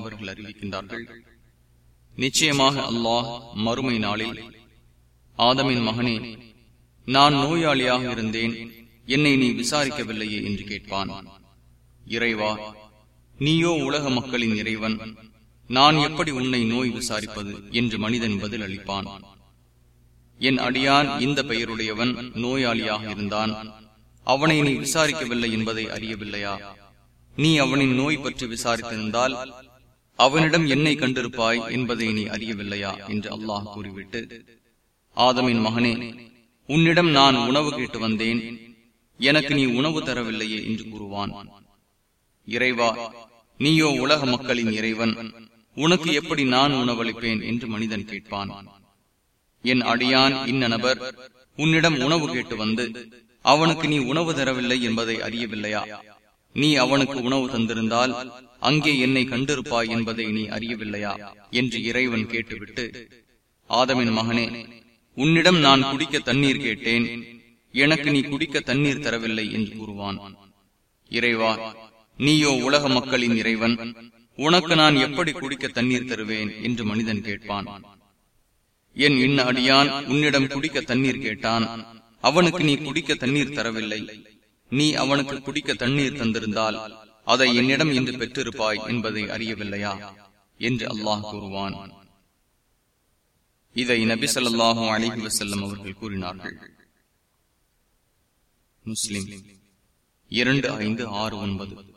அவர்கள் அறிவிக்கின்றார்கள் நிச்சயமாக அல்லாஹ் மறுமை நாளில் ஆதமின் மகனே நான் நோயாளியாக இருந்தேன் என்னை நீ விசாரிக்கவில்லையே? என்று கேட்பான். இறைவா நீயோ உலக மக்களின் இறைவன் நான் எப்படி உன்னை நோய் விசாரிப்பது? என்று மனிதன் பதில் அளிப்பான். என் அடியான் இந்த பெயருடையவன் நோயாளியாக இருந்தான் அவனை நீ விசாரிக்கவில்லை என்பதை அறியவில்லையா? நீ அவனின் நோய் பற்றி விசாரித்திருந்தால் அவனிடம் என்னை கண்டிருப்பாய் என்பதை நீ அறியவில்லையா? என்று அல்லாஹ் கூறிவிட்டு ஆதமின் மகனே உன்னிடம் நான் உணவு கேட்டு வந்தேன். எனக்கு நீ உணவு தரவில்லையே என்று கூறுவான். இறைவா நீயோ உலக மக்களின் இறைவன் உனக்கு எப்படி நான் உணவளிப்பேன் என்று மனிதன் கேட்பான். என் அடியான் இன்ன நபர் உன்னிடம் உணவு கேட்டு வந்து அவனுக்கு நீ உணவு தரவில்லை என்பதை அறியவில்லையா? நீ அவனுக்கு உணவு தந்திருந்தால் அங்கே என்னை கண்டிருப்பாய் என்பதை நீ அறியவில்லையா? என்று இறைவன் கேட்டுவிட்டு ஆதமின் மகனே உன்னிடம் நான் குடிக்க தண்ணீர் கேட்டேன். எனக்கு நீ குடிக்க தண்ணீர் தரவில்லை என்று கூறுவான். இறைவா நீயோ உலக மக்களின் இறைவன் உனக்கு நான் எப்படி குடிக்க தண்ணீர் தருவேன்? என்று மனிதன் கேட்பான். என் இன்ன அடியான் உன்னிடம் குடிக்க தண்ணீர் கேட்டான். அவனுக்கு நீ குடிக்க தண்ணீர் தரவில்லை. நீ அவனுக்கு குடிக்க தண்ணீர் தந்திருந்தால் அதை என்னிடம் இன்று பெற்றிருப்பாய் என்பதை அறியவில்லையா? என்று அல்லாஹ் கூறுவான். இதை நபி சொல்லாஹும் அலிஹி வசல்லம் அவர்கள் கூறினார்கள். முஸ்லிம் இரண்டு ஐந்து ஆறு ஒன்பது.